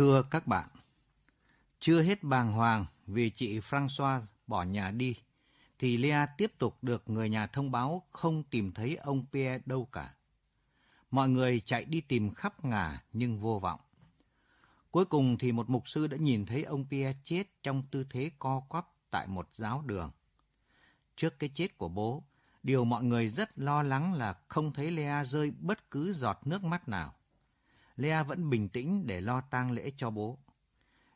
Thưa các bạn, chưa hết bàng hoàng vì chị Francois bỏ nhà đi, thì Lea tiếp tục được người nhà thông báo không tìm thấy ông Pierre đâu cả. Mọi người chạy đi tìm khắp ngả nhưng vô vọng. Cuối cùng thì một mục sư đã nhìn thấy ông Pierre chết trong tư thế co quắp tại một giáo đường. Trước cái chết của bố, điều mọi người rất lo lắng là không thấy Lea rơi bất cứ giọt nước mắt nào. Lea vẫn bình tĩnh để lo tang lễ cho bố.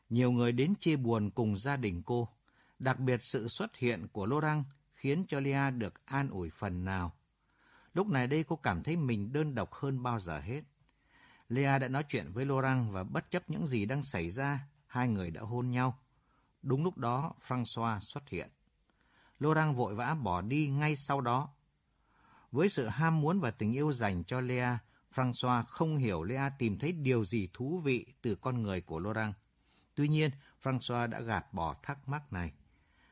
Nhiều người đến chia buồn cùng gia đình cô. Đặc biệt sự xuất hiện của Laurent khiến cho Lea được an ủi phần nào. Lúc này đây cô cảm thấy mình đơn độc hơn bao giờ hết. Lea đã nói chuyện với Laurent và bất chấp những gì đang xảy ra, hai người đã hôn nhau. Đúng lúc đó, François xuất hiện. Laurent vội vã bỏ đi ngay sau đó. Với sự ham muốn và tình yêu dành cho Lea, François không hiểu Lea tìm thấy điều gì thú vị từ con người của Laurent. Tuy nhiên, François đã gạt bỏ thắc mắc này.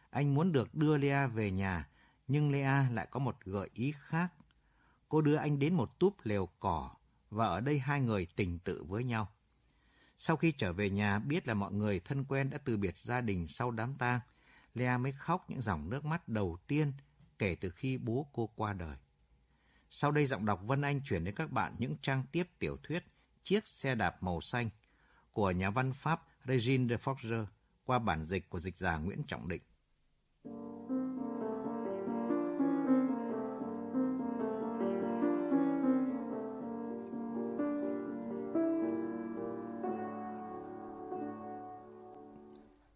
Anh muốn được đưa Lea về nhà, nhưng Lea lại có một gợi ý khác. Cô đưa anh đến một túp lều cỏ, và ở đây hai người tình tự với nhau. Sau khi trở về nhà biết là mọi người thân quen đã từ biệt gia đình sau đám tang, Lea mới khóc những dòng nước mắt đầu tiên kể từ khi bố cô qua đời. Sau đây giọng đọc Vân Anh chuyển đến các bạn những trang tiếp tiểu thuyết Chiếc xe đạp màu xanh của nhà văn Pháp Regine de Forger qua bản dịch của dịch giả Nguyễn Trọng Định.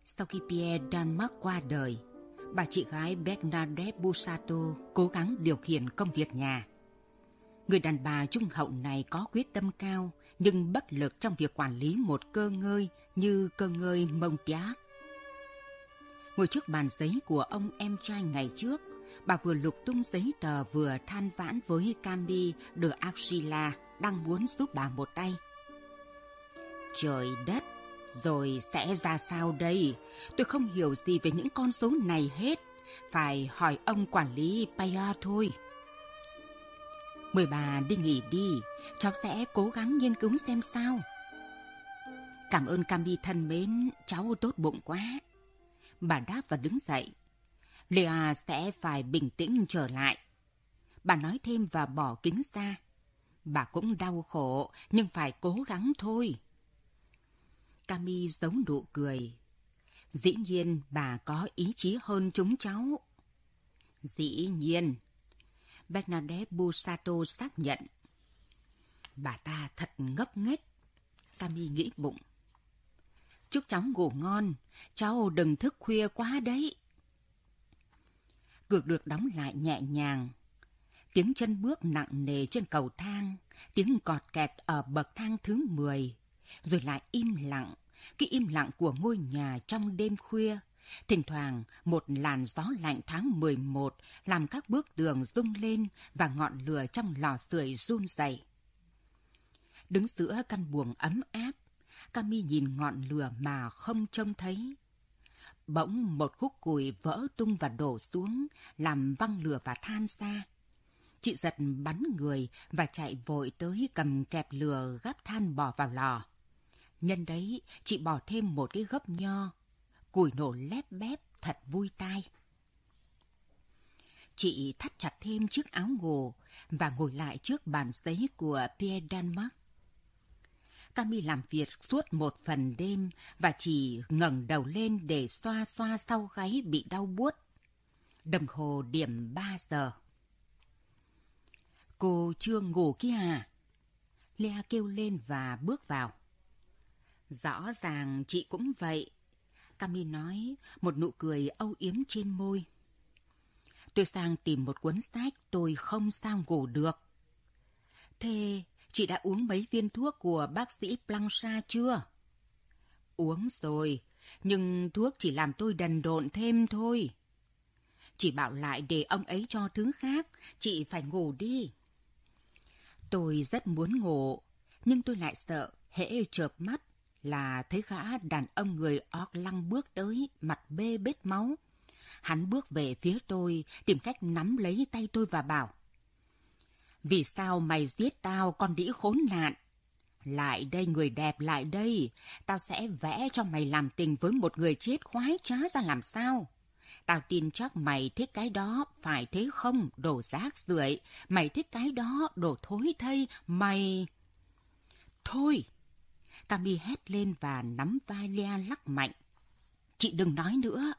Sau khi Pierre Denmark qua đời, bà chị gái Bernadette Busato cố gắng điều khiển công việc nhà. Người đàn bà trung hậu này có quyết tâm cao nhưng bất lực trong việc quản lý một cơ ngơi như cơ ngơi mông Montiac. Ngồi trước bàn giấy của ông em trai ngày trước, bà vừa lục tung giấy tờ vừa than vãn với Cami de Archila đang muốn giúp bà một tay. Trời đất, rồi sẽ ra sao đây? Tôi không hiểu gì về những con số này hết. Phải hỏi ông quản lý Paya thôi. Mời bà đi nghỉ đi, cháu sẽ cố gắng nghiên cứu xem sao. Cảm ơn Cami thân mến, cháu tốt bụng quá. Bà đáp và đứng dậy. Lea sẽ phải bình tĩnh trở lại. Bà nói thêm và bỏ kính ra. Bà cũng đau khổ, nhưng phải cố gắng thôi. Cami giấu nụ cười. Dĩ nhiên bà có ý chí hơn chúng cháu. Dĩ nhiên. Bernadette Busato xác nhận. Bà ta thật ngốc nghếch. Cami nghĩ bụng. Chúc cháu ngủ ngon, cháu đừng thức khuya quá đấy. Cửa được đóng lại nhẹ nhàng. Tiếng chân bước nặng nề trên cầu thang, tiếng cọt kẹt ở bậc thang thứ 10 rồi lại im lặng, cái im lặng của ngôi nhà trong đêm khuya. Thỉnh thoảng, một làn gió lạnh tháng 11 làm các bước tường rung lên và ngọn lửa trong lò sưởi run dày. Đứng giữa căn buồng ấm áp, Cami nhìn ngọn lửa mà không trông thấy. Bỗng một khúc củi vỡ tung và đổ xuống, làm văng lửa và than xa. Chị giật bắn người và chạy vội tới cầm kẹp lửa gắp than bỏ vào lò. Nhân đấy, chị bỏ thêm một cái gốc nho. Củi nổ lép bép, thật vui tai. Chị thắt chặt thêm chiếc áo ngủ và ngồi lại trước bàn giấy của Pierre Danmark Cami làm việc suốt một phần đêm và chỉ ngẩng đầu lên để xoa xoa sau gáy bị đau buốt. Đồng hồ điểm 3 giờ. Cô chưa ngủ kia à? Lea kêu lên và bước vào. Rõ ràng chị cũng vậy. Cami nói, một nụ cười âu yếm trên môi. Tôi sang tìm một cuốn sách, tôi không sao ngủ được. Thế chị đã uống mấy viên thuốc của bác sĩ Plancha chưa? Uống rồi, nhưng thuốc chỉ làm tôi đần độn thêm thôi. Chị bảo lại để ông ấy cho thứ khác, chị phải ngủ đi. Tôi rất muốn ngủ, nhưng tôi lại sợ hễ chợp mắt là thấy gã đàn ông người óc lăng bước tới, mặt bê bết máu. Hắn bước về phía tôi, tìm cách nắm lấy tay tôi và bảo. Vì sao mày giết tao con đĩ khốn nạn? Lại đây người đẹp, lại đây. Tao sẽ vẽ cho mày làm tình với một người chết khoái trá ra làm sao. Tao tin chắc mày thích cái đó, phải thế không, đồ rác rưởi. Mày thích cái đó, đồ thối thây, mày... Thôi! Tammy hét lên và nắm vai Lea lắc mạnh. Chị đừng nói nữa.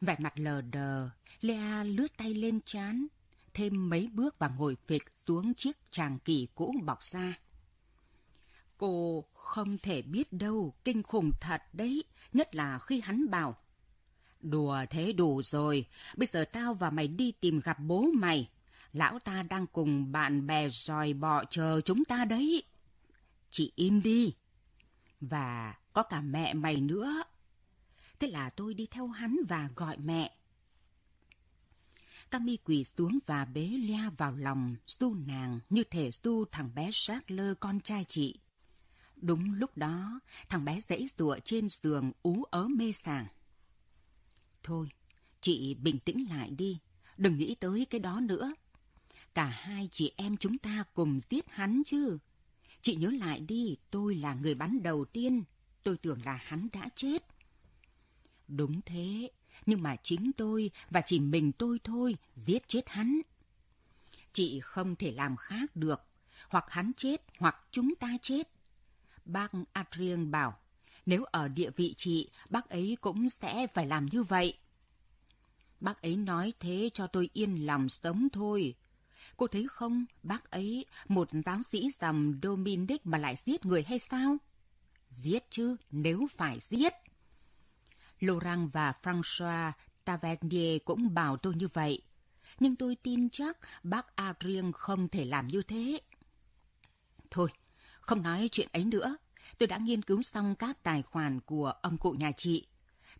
Vẻ mặt lờ đờ, Lea lướt tay lên chán, thêm mấy bước và ngồi phịch xuống chiếc tràng kỳ cũ bọc ra. Cô không thể biết đâu, kinh khủng thật đấy, nhất là khi hắn bảo. Đùa thế đủ rồi, bây giờ tao và mày đi tìm gặp bố mày. Lão ta đang cùng bạn bè dòi bọ chờ chúng ta đấy. Chị im đi. Và có cả mẹ mày nữa. Thế là tôi đi theo hắn và gọi mẹ. Cami quỳ xuống và bế Lea vào lòng, su nàng như thể su thằng bé sát lơ con trai chị. Đúng lúc đó, thằng bé dãy rụa trên giường ú ớ mê sảng. Thôi, chị bình tĩnh lại đi, đừng nghĩ tới cái đó nữa. Cả hai chị em chúng ta cùng giết hắn chứ. Chị nhớ lại đi, tôi là người bắn đầu tiên, tôi tưởng là hắn đã chết. Đúng thế, nhưng mà chính tôi và chỉ mình tôi thôi giết chết hắn. Chị không thể làm khác được, hoặc hắn chết hoặc chúng ta chết. Bác Adrien bảo, nếu ở địa vị chị, bác ấy cũng sẽ phải làm như vậy. Bác ấy nói thế cho tôi yên lòng sống thôi. Cô thấy không, bác ấy, một giáo sĩ dòng Dominic mà lại giết người hay sao? Giết chứ, nếu phải giết. Laurent và François Tavernier cũng bảo tôi như vậy. Nhưng tôi tin chắc bác Adrien không thể làm như thế. Thôi, không nói chuyện ấy nữa. Tôi đã nghiên cứu xong các tài khoản của ông cụ nhà chị.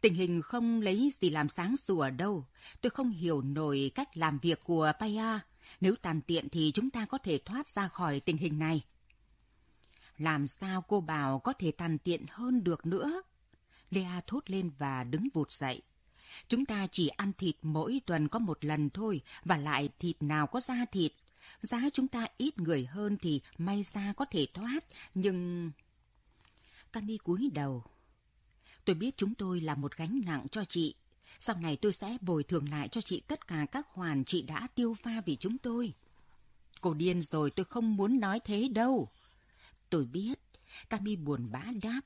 Tình hình không lấy gì làm sáng sủa đâu. Tôi không hiểu nổi cách làm việc của Paya. Nếu tàn tiện thì chúng ta có thể thoát ra khỏi tình hình này. Làm sao cô bảo có thể tàn tiện hơn được nữa? Lea thốt lên và đứng vụt dậy. Chúng ta chỉ ăn thịt mỗi tuần có một lần thôi, và lại thịt nào có da thịt. Giá chúng ta ít người hơn thì may ra có thể thoát, nhưng... Cami cúi đầu. Tôi biết chúng tôi là một gánh nặng cho chị. Sau này tôi sẽ bồi thường lại cho chị tất cả các hoàn chị đã tiêu pha vì chúng tôi. Cô điên rồi, tôi không muốn nói thế đâu. Tôi biết. Cami buồn bã đáp.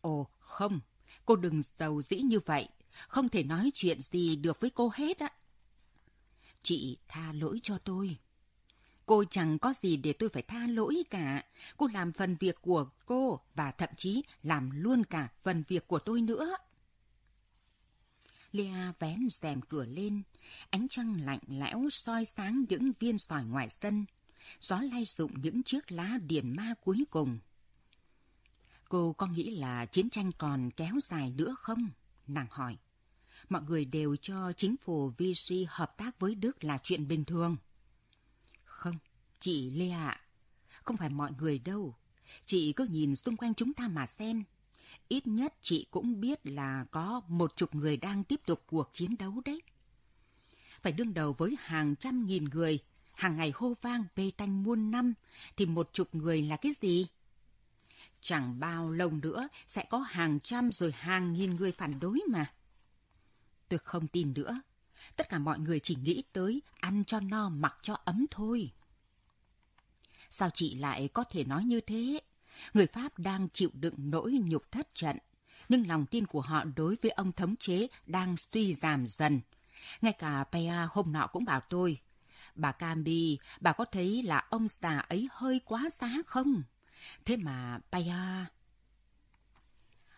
Ồ, không, cô đừng giàu dĩ như vậy. Không thể nói chuyện gì được với cô hết á. Chị tha lỗi cho tôi. Cô chẳng có gì để tôi phải tha lỗi cả. Cô làm phần việc của cô và thậm chí làm luôn cả phần việc của tôi nữa. Lea vén rèm cửa lên, ánh trăng lạnh lẽo soi sáng những viên sỏi ngoài sân. Gió lay rụng những chiếc lá điền ma cuối cùng. Cô có nghĩ là chiến tranh còn kéo dài nữa không? Nàng hỏi. Mọi người đều cho chính phủ Vichy hợp tác với Đức là chuyện bình thường. Không, chị Lê ạ. Không phải mọi người đâu. Chị cứ nhìn xung quanh chúng ta mà xem. Ít nhất chị cũng biết là có một chục người đang tiếp tục cuộc chiến đấu đấy. Phải đương đầu với hàng trăm nghìn người, hàng ngày hô vang bê tanh muôn năm, thì một chục người là cái gì? Chẳng bao lâu nữa sẽ có hàng trăm rồi hàng nghìn người phản đối mà. Tôi không tin nữa. Tất cả mọi người chỉ nghĩ tới ăn cho no mặc cho ấm thôi. Sao chị lại có thể nói như thế? Người Pháp đang chịu đựng nỗi nhục thất trận, nhưng lòng tin của họ đối với ông thống chế đang suy giảm dần. Ngay cả Pea hôm nọ cũng bảo tôi, bà Cambi, bà có thấy là ông già ấy hơi quá giá không? Thế mà Pea...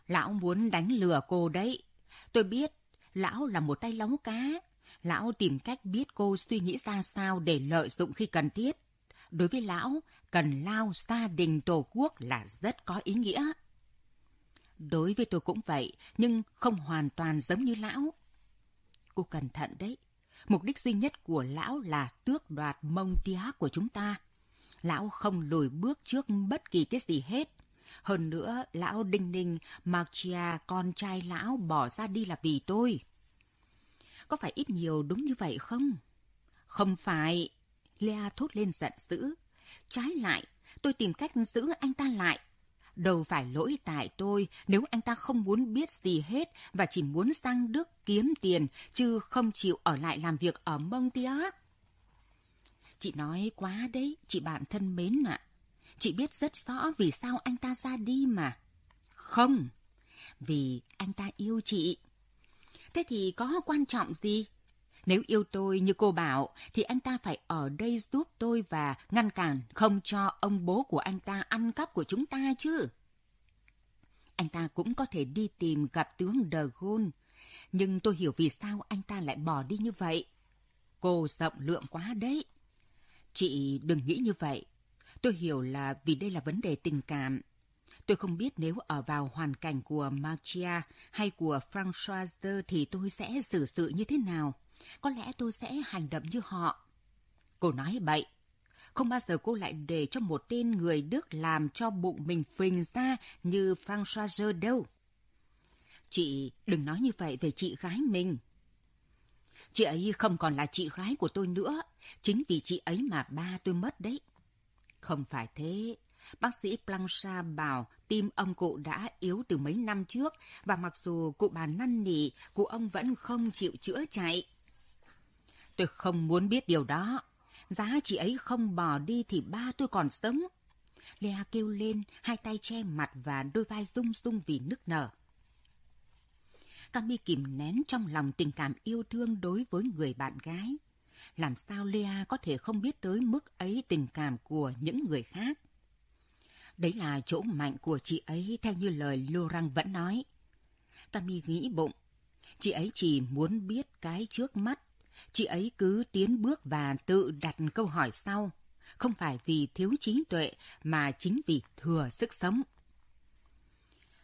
Lão muốn đánh lừa cô đấy. Tôi biết, lão là một tay lóng cá. Lão tìm cách biết cô suy nghĩ ra sao để lợi dụng khi cần thiết. Đối với lão, cần lao gia đình tổ quốc là rất có ý nghĩa. Đối với tôi cũng vậy, nhưng không hoàn toàn giống như lão. Cô cẩn thận đấy. Mục đích duy nhất của lão là tước đoạt mông tía của chúng ta. Lão không lùi bước trước bất kỳ cái gì hết. Hơn nữa, lão đinh ninh, Marcia, con trai lão bỏ ra đi là vì tôi. Có phải ít nhiều đúng như vậy không? Không phải. Lea thốt lên giận dữ. Trái lại, tôi tìm cách giữ anh ta lại. Đâu phải lỗi tại tôi nếu anh ta không muốn biết gì hết và chỉ muốn sang Đức kiếm tiền chứ không chịu ở lại làm việc ở Montiac. Chị nói quá đấy, chị bạn thân mến ạ. À. Chị biết rất rõ vì sao anh ta ra đi mà. Không, vì anh ta yêu chị. Thế thì có quan trọng gì? Nếu yêu tôi như cô bảo, thì anh ta phải ở đây giúp tôi và ngăn cản không cho ông bố của anh ta ăn cắp của chúng ta chứ. Anh ta cũng có thể đi tìm gặp tướng De Gaulle, nhưng tôi hiểu vì sao anh ta lại bỏ đi như vậy. Cô rộng lượng quá đấy. Chị đừng nghĩ như vậy. Tôi hiểu là vì đây là vấn đề tình cảm. Tôi không biết nếu ở vào hoàn cảnh của Marcia hay của Françoise thì tôi sẽ xử sự như thế nào. Có lẽ tôi sẽ hành động như họ. Cô nói bậy. Không bao giờ cô lại để cho một tên người Đức làm cho bụng mình phình ra như François đâu. Chị đừng nói như vậy về chị gái mình. Chị ấy không còn là chị gái của tôi nữa. Chính vì chị ấy mà ba tôi mất đấy. Không phải thế. Bác sĩ Plancha bảo tim ông cụ đã yếu từ mấy năm trước và mặc dù cụ bà năn nỉ, cụ ông vẫn không chịu chữa chạy. Tôi không muốn biết điều đó. Giá chị ấy không bỏ đi thì ba tôi còn sống. Lea kêu lên, hai tay che mặt và đôi vai rung rung vì nức nở. Cami kìm nén trong lòng tình cảm yêu thương đối với người bạn gái. Làm sao Lea có thể không biết tới mức ấy tình cảm của những người khác? Đấy là chỗ mạnh của chị ấy theo như lời Laurent vẫn nói. Cami nghĩ bụng, chị ấy chỉ muốn biết cái trước mắt. Chị ấy cứ tiến bước và tự đặt câu hỏi sau. Không phải vì thiếu trí tuệ mà chính vì thừa sức sống.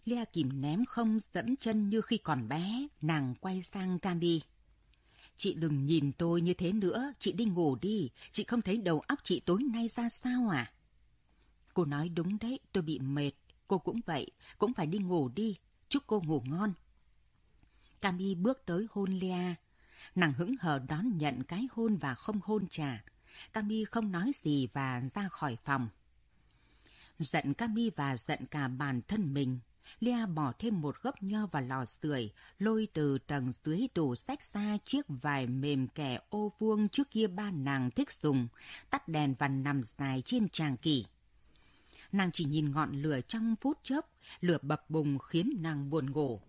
Lea kìm ném không dẫm chân như khi còn bé, nàng quay sang Cami. Chị đừng nhìn tôi như thế nữa, chị đi ngủ đi, chị không thấy đầu óc chị tối nay ra sao à? Cô nói đúng đấy, tôi bị mệt, cô cũng vậy, cũng phải đi ngủ đi, chúc cô ngủ ngon. Cami bước tới hôn Lea. Nàng hững hờ đón nhận cái hôn và không hôn trả. Cami không nói gì và ra khỏi phòng. Giận Cami và giận cả bản thân mình, Lea bỏ thêm một gốc nho vào lò sưởi, lôi từ tầng dưới tủ sách ra chiếc vải mềm kẻ ô vuông trước kia ba nàng thích dùng, tắt đèn và nằm dài trên tràng kỷ. Nàng chỉ nhìn ngọn lửa trong phút chốc, lửa bập bùng khiến nàng buồn ngủ.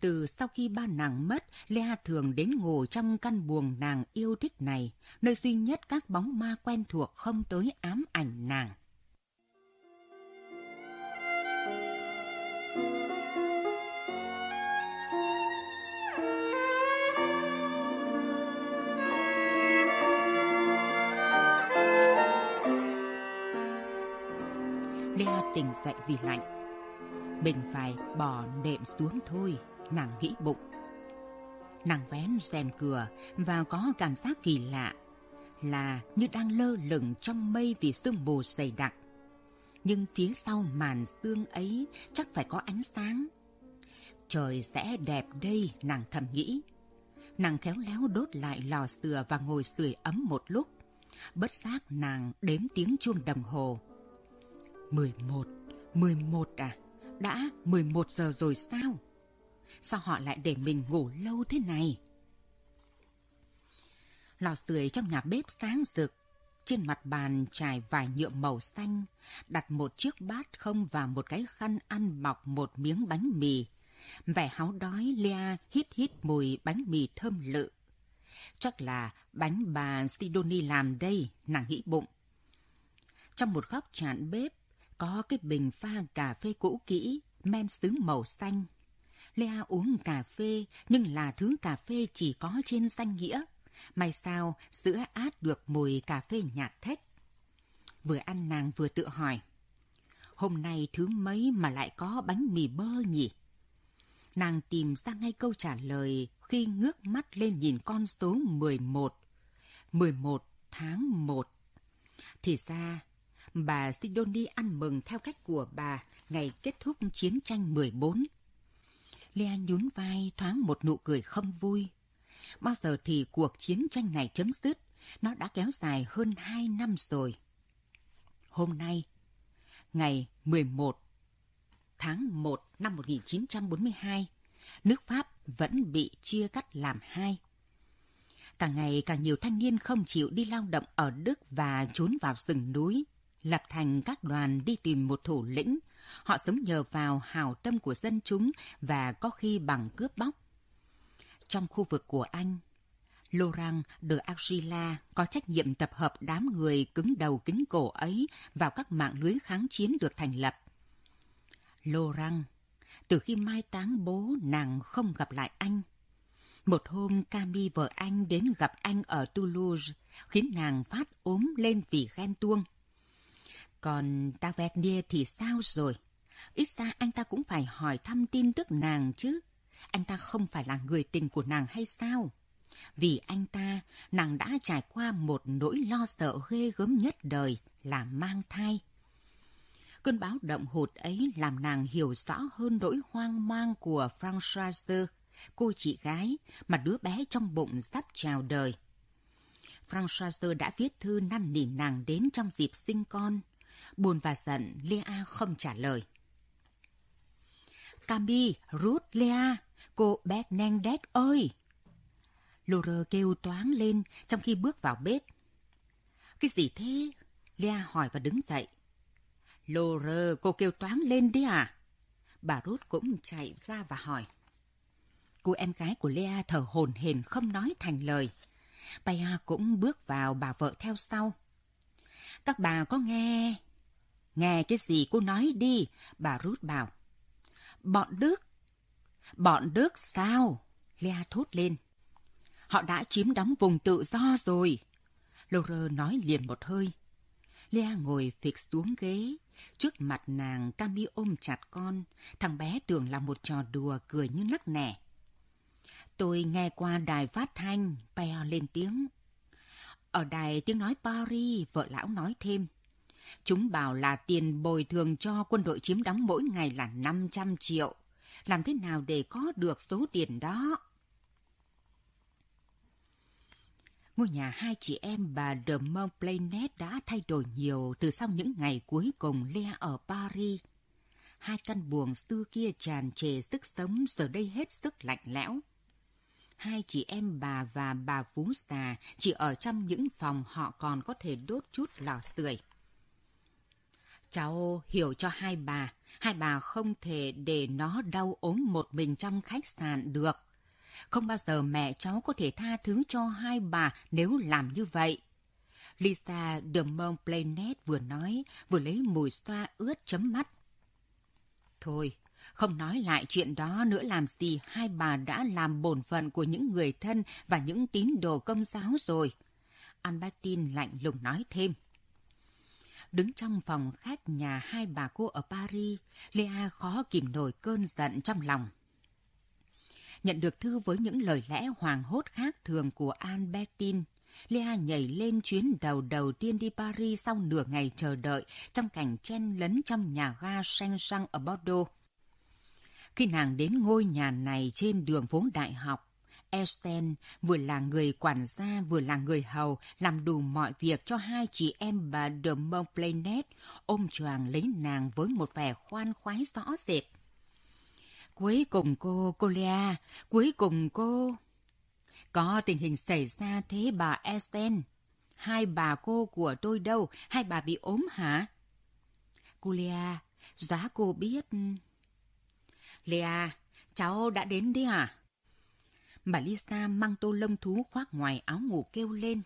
Từ sau khi ba nàng mất, Lea thường đến ngủ trong căn buồng nàng yêu thích này, nơi duy nhất các bóng ma quen thuộc không tới ám ảnh nàng. Lea tỉnh dậy vì lạnh. Mình phải bỏ nệm xuống thôi, nàng nghĩ bụng. Nàng vén rèm cửa và có cảm giác kỳ lạ là như đang lơ lửng trong mây vì sương mù dày đặc. Nhưng phía sau màn sương ấy chắc phải có ánh sáng. Trời sẽ đẹp đây, nàng thầm nghĩ. Nàng khéo léo đốt lại lò sửa và ngồi sưởi ấm một lúc. Bất giác nàng đếm tiếng chuông đồng hồ 11, 11 à? Đã 11 giờ rồi sao? Sao họ lại để mình ngủ lâu thế này? Lò sưởi trong nhà bếp sáng rực, trên mặt bàn trải vải nhựa màu xanh, đặt một chiếc bát không và một cái khăn ăn bọc một miếng bánh mì. Vẻ háo đói Lea hít hít mùi bánh mì thơm lự. Chắc là bánh bà Sidoni làm đây, nàng nghĩ bụng. Trong một góc chạn bếp, có cái bình pha cà phê cũ kỹ, men sứ màu xanh. Lea uống cà phê, nhưng là thứ cà phê chỉ có trên danh nghĩa. May sao sữa át được mùi cà phê nhạt thách. Vừa ăn nàng vừa tự hỏi. Hôm nay thứ mấy mà lại có bánh mì bơ nhỉ? Nàng tìm ra ngay câu trả lời khi ngước mắt lên nhìn con số 11. 11 tháng 1. Thì ra bà Sidoni ăn mừng theo cách của bà ngày kết thúc chiến tranh 14. Lea nhún vai thoáng một nụ cười không vui. Bao giờ thì cuộc chiến tranh này chấm dứt, nó đã kéo dài hơn hai năm rồi. hôm nay, ngày 11 tháng 1 năm 1942, nước Pháp vẫn bị chia cắt làm hai. Càng ngày càng nhiều thanh niên không chịu đi lao động ở Đức và trốn vào rừng núi, lập thành các đoàn đi tìm một thủ lĩnh. Họ sống nhờ vào hào tâm của dân chúng và có khi bằng cướp bóc. Trong khu vực của Anh, Laurent de Argila có trách nhiệm tập hợp đám người cứng đầu kính cổ ấy vào các mạng lưới kháng chiến được thành lập. Laurent, từ khi mai táng bố nàng không gặp lại anh. Một hôm Cami vợ anh đến gặp anh ở Toulouse, khiến nàng phát ốm lên vì ghen tuông. Còn Tavernier thì sao rồi? Ít ra anh ta cũng phải hỏi thăm tin tức nàng chứ. Anh ta không phải là người tình của nàng hay sao? Vì anh ta, nàng đã trải qua một nỗi lo sợ ghê gớm nhất đời là mang thai. Cơn báo động hụt ấy làm nàng hiểu rõ hơn nỗi hoang mang của Françoise, cô chị gái mà đứa bé trong bụng sắp chào đời. Françoise đã viết thư năn nỉ nàng đến trong dịp sinh con. Buồn và giận, Lea không trả lời. Cami, Ruth, Lea, cô Bernadette ơi! Laura kêu toáng lên trong khi bước vào bếp. Cái gì thế? Lea hỏi và đứng dậy. Laura, cô kêu toáng lên đi à? Bà Ruth cũng chạy ra và hỏi. Cô em gái của Lea thở hồn hển không nói thành lời. Paya cũng bước vào bà vợ theo sau. Các bà có nghe... Nghe cái gì cô nói đi, bà Ruth bảo. Bọn Đức. Bọn Đức sao? Lea thốt lên. Họ đã chiếm đóng vùng tự do rồi. Laura nói liền một hơi. Lea ngồi phịch xuống ghế. Trước mặt nàng Cami ôm chặt con. Thằng bé tưởng là một trò đùa cười như nắc nẻ. Tôi nghe qua đài phát thanh, Peo lên tiếng. Ở đài tiếng nói Paris, vợ lão nói thêm. Chúng bảo là tiền bồi thường cho quân đội chiếm đóng mỗi ngày là 500 triệu. Làm thế nào để có được số tiền đó? Ngôi nhà hai chị em bà de Montplanet đã thay đổi nhiều từ sau những ngày cuối cùng Lea ở Paris. Hai căn buồng xưa kia tràn trề sức sống, giờ đây hết sức lạnh lẽo. Hai chị em bà và bà Phú Xà chỉ ở trong những phòng họ còn có thể đốt chút lò sưởi. Cháu hiểu cho hai bà, hai bà không thể để nó đau ốm một mình trong khách sạn được. Không bao giờ mẹ cháu có thể tha thứ cho hai bà nếu làm như vậy. Lisa de Montplanet vừa nói, vừa lấy mùi xoa ướt chấm mắt. Thôi, không nói lại chuyện đó nữa làm gì hai bà đã làm bổn phận của những người thân và những tín đồ công giáo rồi. Albertine lạnh lùng nói thêm. Đứng trong phòng khách nhà hai bà cô ở Paris, Lea khó kìm nổi cơn giận trong lòng nhận được thư với những lời lẽ hoàng hốt khác thường của Albertine. Lea nhảy lên chuyến đầu đầu tiên đi Paris sau nửa ngày chờ đợi trong cảnh chen lấn trong nhà ga Saint-Jean ở Bordeaux. Khi nàng đến ngôi nhà này trên đường phố đại học, Esten vừa là người quản gia vừa là người hầu làm đủ mọi việc cho hai chị em bà de Montplanet ôm choàng lấy nàng với một vẻ khoan khoái rõ rệt. Cuối cùng cô, cô Lea, cuối cùng cô... Có tình hình xảy ra thế bà Esten. Hai bà cô của tôi đâu? Hai bà bị ốm hả? Cô Lea, giá cô biết... Lea, cháu đã đến đi à? Bà Lisa mang tô lông thú khoác ngoài áo ngủ kêu lên.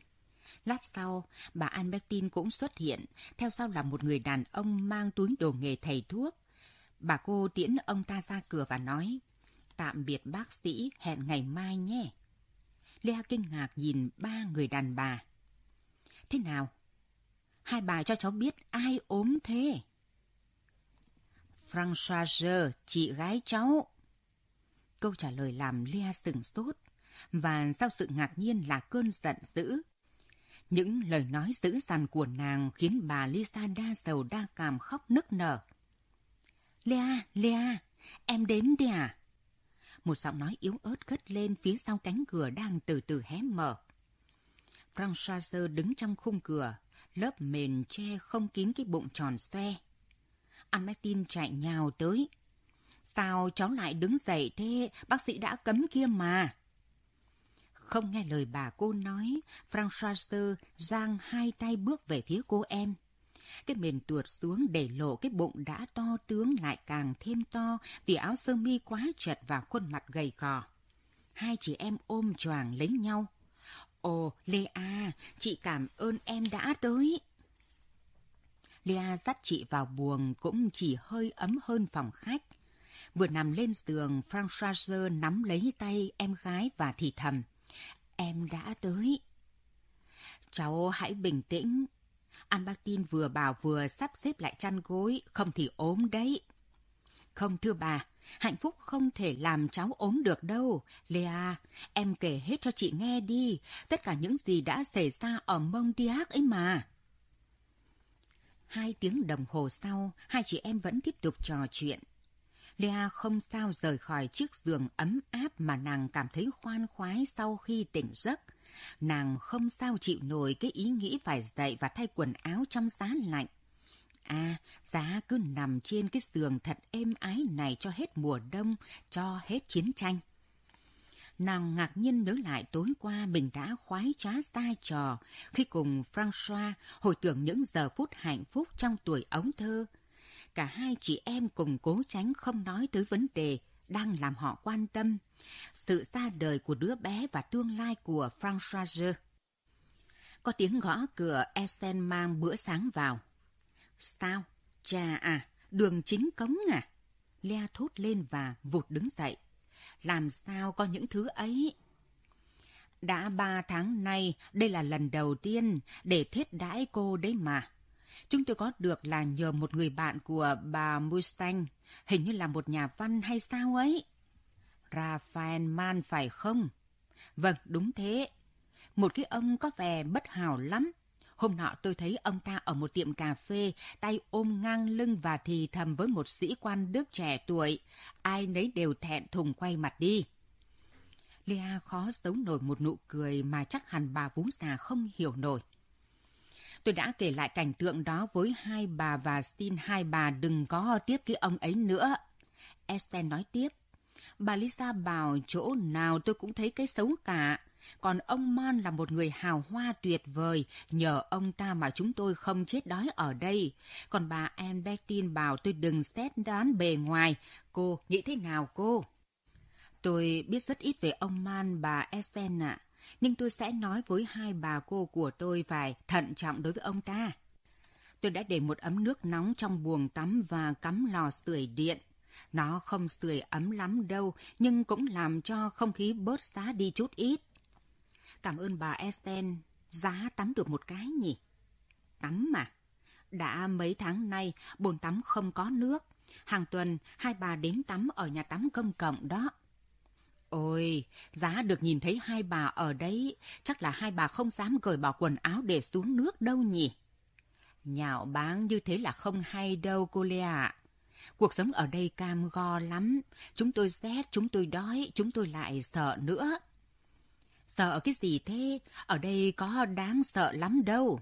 Lát sau, bà Albertine cũng xuất hiện, theo sau là một người đàn ông mang túi đồ nghề thầy thuốc. Bà cô tiễn ông ta ra cửa và nói, tạm biệt bác sĩ, hẹn ngày mai nhé. Lea kinh ngạc nhìn ba người đàn bà. Thế nào? Hai bà cho cháu biết ai ốm thế? Françoise, chị gái cháu. Câu trả lời làm Lea sừng sốt, và sau sự ngạc nhiên là cơn giận dữ. Những lời nói dữ dằn của nàng khiến bà Lisa đa sầu đa cảm khóc nức nở. Lea, Lea, em đến đi à? Một giọng nói yếu ớt cất lên phía sau cánh cửa đang từ từ hé mở. Françoise đứng trong khung cửa, lớp mền che không kín cái bụng tròn xoe. Anne Martin chạy nhào tới. Sao cháu lại đứng dậy thế? Bác sĩ đã cấm kia mà. Không nghe lời bà cô nói, François giang hai tay bước về phía cô em. Cái mền tuột xuống để lộ cái bụng đã to tướng lại càng thêm to vì áo sơ mi quá chật và khuôn mặt gầy gò. Hai chị em ôm choàng lấy nhau. Ồ, Lê A, chị cảm ơn em đã tới. Lea dắt chị vào buồng cũng chỉ hơi ấm hơn phòng khách. Vừa nằm lên giường, Françoise nắm lấy tay em gái và thì thầm. Em đã tới. Cháu hãy bình tĩnh. Albertine vừa bảo vừa sắp xếp lại chăn gối, không thì ốm đấy. Không thưa bà, hạnh phúc không thể làm cháu ốm được đâu. Lea, em kể hết cho chị nghe đi, tất cả những gì đã xảy ra ở Montiac ấy mà. Hai tiếng đồng hồ sau, hai chị em vẫn tiếp tục trò chuyện. Lea không sao rời khỏi chiếc giường ấm áp mà nàng cảm thấy khoan khoái sau khi tỉnh giấc. Nàng không sao chịu nổi cái ý nghĩ phải dậy và thay quần áo trong giá lạnh. À, giá cứ nằm trên cái giường thật êm ái này cho hết mùa đông, cho hết chiến tranh. Nàng ngạc nhiên nhớ lại tối qua mình đã khoái trá sai trò khi cùng François hồi tưởng những giờ phút hạnh phúc trong tuổi ống thơ. Cả hai chị em cùng cố tránh không nói tới vấn đề đang làm họ quan tâm, sự ra đời của đứa bé và tương lai của Françoise. Có tiếng gõ cửa Esten mang bữa sáng vào. Sao? Cha à, đường chính cống à? Lea thốt lên và vụt đứng dậy. Làm sao có những thứ ấy? Đã ba tháng nay, đây là lần đầu tiên để thiết đãi cô đấy mà. Chúng tôi có được là nhờ một người bạn của bà Mustang, hình như là một nhà văn hay sao ấy. Raphael Man phải không? Vâng, đúng thế. Một cái ông có vẻ bất hảo lắm. Hôm nọ tôi thấy ông ta ở một tiệm cà phê, tay ôm ngang lưng và thì thầm với một sĩ quan Đức trẻ tuổi. Ai nấy đều thẹn thùng quay mặt đi. Lea khó giấu nổi một nụ cười mà chắc hẳn bà vú già không hiểu nổi. Tôi đã kể lại cảnh tượng đó với hai bà và xin hai bà đừng có tiếp cái ông ấy nữa. Esten nói tiếp. Bà Lisa bảo chỗ nào tôi cũng thấy cái xấu cả. Còn ông Mon là một người hào hoa tuyệt vời, nhờ ông ta mà chúng tôi không chết đói ở đây. Còn bà Anne bảo tôi đừng xét đoán bề ngoài. Cô nghĩ thế nào cô? Tôi biết rất ít về ông Man, bà Esten ạ. À nhưng tôi sẽ nói với hai bà cô của tôi phải thận trọng đối với ông ta. Tôi đã để một ấm nước nóng trong buồng tắm và cắm lò sưởi điện. Nó không sưởi ấm lắm đâu, nhưng cũng làm cho không khí bớt giá đi chút ít. Cảm ơn bà Esten, giá tắm được một cái nhỉ? Tắm mà. Đã mấy tháng nay, bồn tắm không có nước. Hàng tuần, hai bà đến tắm ở nhà tắm công cộng đó. Ôi, giá được nhìn thấy hai bà ở đấy, chắc là hai bà không dám cởi bỏ quần áo để xuống nước đâu nhỉ? Nhạo báng như thế là không hay đâu cô Lê ạ. Cuộc sống ở đây cam go lắm. Chúng tôi rét, chúng tôi đói, chúng tôi lại sợ nữa. Sợ cái gì thế? Ở đây có đáng sợ lắm đâu.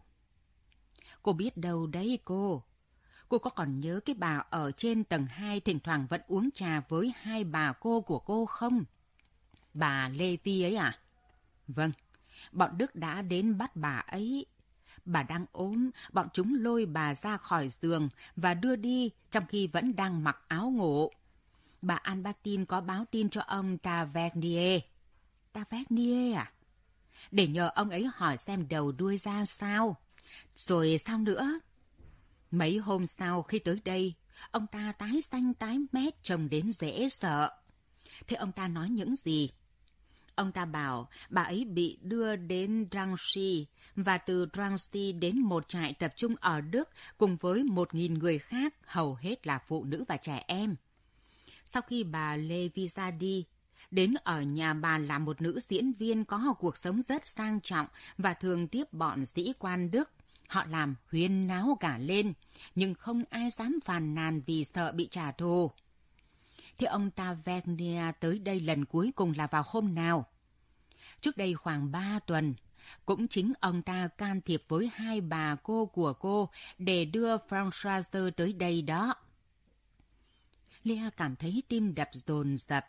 Cô biết đâu đấy cô. Cô có còn nhớ cái bà ở trên tầng 2 thỉnh thoảng vẫn uống trà với hai bà cô của cô không? Bà Lê Vi ấy à? Vâng, bọn Đức đã đến bắt bà ấy. Bà đang ốm, bọn chúng lôi bà ra khỏi giường và đưa đi trong khi vẫn đang mặc áo ngủ. Bà Albertine có báo tin cho ông Tavernier. Tavernier à? Để nhờ ông ấy hỏi xem đầu đuôi ra sao. Rồi sao nữa? Mấy hôm sau khi tới đây, ông ta tái xanh tái mét trông đến dễ sợ. Thế ông ta nói những gì? Ông ta bảo bà ấy bị đưa đến Drancy và từ Drancy đến một trại tập trung ở Đức cùng với một nghìn người khác, hầu hết là phụ nữ và trẻ em. Sau khi bà Levi ra đi, đến ở nhà bà là một nữ diễn viên có cuộc sống rất sang trọng và thường tiếp bọn sĩ quan Đức. Họ làm huyên náo cả lên, nhưng không ai dám phàn nàn vì sợ bị trả thù. Thế ông Tavernier tới đây lần cuối cùng là vào hôm nào? Trước đây khoảng ba tuần, Cũng chính ông ta can thiệp với hai bà cô của cô để đưa Françoise tới đây đó. Lea cảm thấy tim đập dồn dập.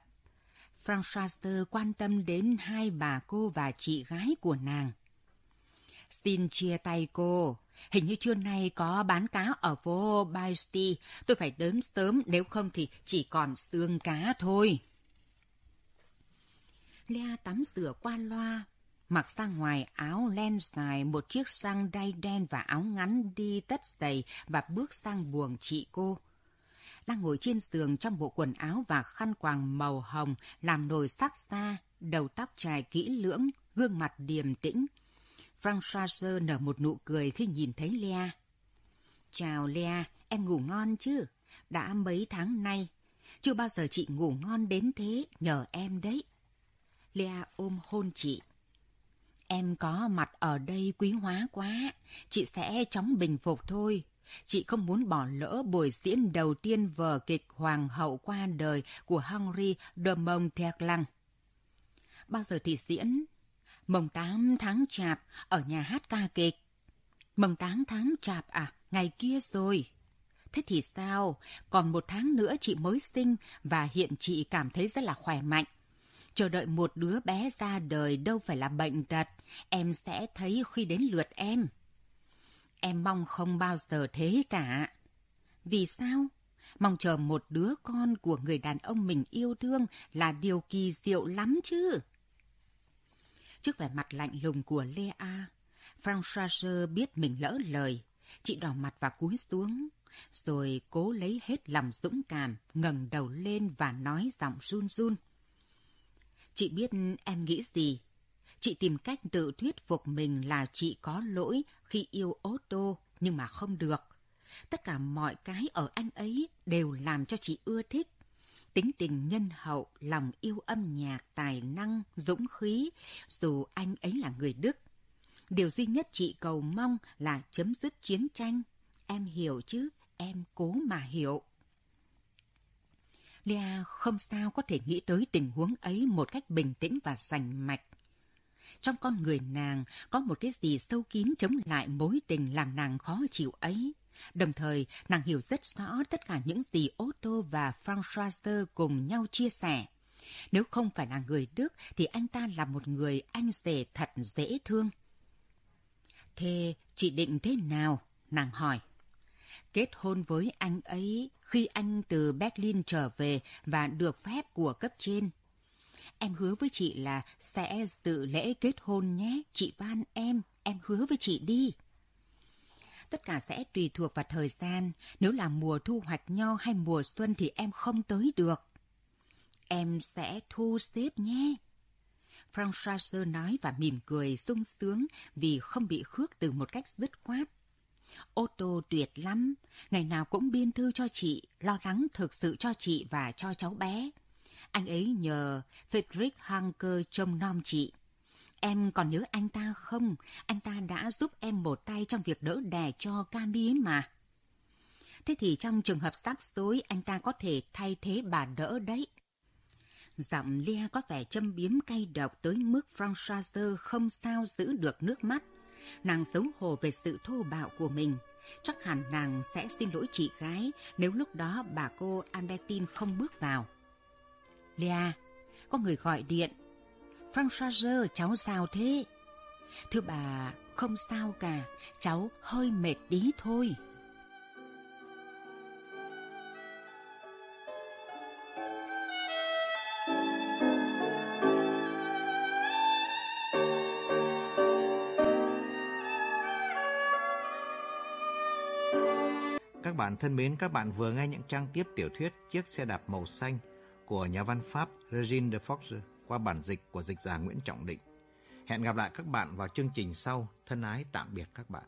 Françoise quan tâm đến hai bà cô và chị gái của nàng. Xin chia tay cô. Hình như trưa nay có bán cá ở phố Baesti. Tôi phải đến sớm, nếu không thì chỉ còn xương cá thôi. Lea tắm rửa qua loa, mặc ra ngoài áo len dài, một chiếc sang đai đen và áo ngắn đi tất giày và bước sang buồng chị cô. Đang ngồi trên giường trong bộ quần áo và khăn quàng màu hồng, làm nồi sắc xa, đầu tóc trải kỹ lưỡng, gương mặt điềm tĩnh. Françoise nở một nụ cười khi nhìn thấy Lea. Chào Lea, em ngủ ngon chứ? Đã mấy tháng nay, chưa bao giờ chị ngủ ngon đến thế, nhờ em đấy. Lea ôm hôn chị. Em có mặt ở đây quý hóa quá, chị sẽ chóng bình phục thôi. Chị không muốn bỏ lỡ buổi diễn đầu tiên vở kịch Hoàng hậu qua đời của Henry de Montherlant. Bao giờ thì diễn? Mồng 8 tháng chạp ở nhà hát ca kịch. Mồng 8 tháng chạp à, ngày kia rồi. Thế thì sao? Còn một tháng nữa chị mới sinh và hiện chị cảm thấy rất là khỏe mạnh. Chờ đợi một đứa bé ra đời đâu phải là bệnh tật. Em sẽ thấy khi đến lượt em. Em mong không bao giờ thế cả. Vì sao? Mong chờ một đứa con của người đàn ông mình yêu thương là điều kỳ diệu lắm chứ. Trước vẻ mặt lạnh lùng của Lea, Françoise biết mình lỡ lời. Chị đỏ mặt và cúi xuống, rồi cố lấy hết lòng dũng cảm, ngẩng đầu lên và nói giọng run run. Chị biết em nghĩ gì. Chị tìm cách tự thuyết phục mình là chị có lỗi khi yêu Otto, nhưng mà không được. Tất cả mọi cái ở anh ấy đều làm cho chị ưa thích. Tính tình nhân hậu, lòng yêu âm nhạc, tài năng, dũng khí, dù anh ấy là người Đức. Điều duy nhất chị cầu mong là chấm dứt chiến tranh. Em hiểu chứ, em cố mà hiểu. Lea không sao có thể nghĩ tới tình huống ấy một cách bình tĩnh và rành mạch. Trong con người nàng có một cái gì sâu kín chống lại mối tình làm nàng khó chịu ấy. Đồng thời, nàng hiểu rất rõ tất cả những gì Otto và Françoise cùng nhau chia sẻ. Nếu không phải là người Đức thì anh ta là một người anh rể thật dễ thương. Thế chị định thế nào? Nàng hỏi. Kết hôn với anh ấy khi anh từ Berlin trở về và được phép của cấp trên. Em hứa với chị là sẽ dự lễ kết hôn nhé, chị van em, em hứa với chị đi. Tất cả sẽ tùy thuộc vào thời gian, nếu là mùa thu hoạch nho hay mùa xuân thì em không tới được. Em sẽ thu xếp nhé. François nói và mỉm cười sung sướng vì không bị khước từ một cách dứt khoát. Ô tô tuyệt lắm, ngày nào cũng biên thư cho chị, lo lắng thực sự cho chị và cho cháu bé. Anh ấy nhờ Friedrich Hanker trông nom chị. Em còn nhớ anh ta không? Anh ta đã giúp em một tay trong việc đỡ đẻ cho Cami mà. Thế thì trong trường hợp sắp tối, anh ta có thể thay thế bà đỡ đấy. Giọng Lia có vẻ châm biếm cay độc tới mức Françoise không sao giữ được nước mắt. Nàng xấu hổ về sự thô bạo của mình. Chắc hẳn nàng sẽ xin lỗi chị gái nếu lúc đó bà cô Albertine không bước vào. lia, có người gọi điện. Françoise, cháu sao thế? Thưa bà, không sao cả, cháu hơi mệt tí thôi. Các bạn thân mến, các bạn vừa nghe những trang tiếp tiểu thuyết Chiếc xe đạp màu xanh của nhà văn Pháp Regine de Foxer qua bản dịch của dịch giả Nguyễn Trọng Định. Hẹn gặp lại các bạn vào chương trình sau. Thân ái tạm biệt các bạn.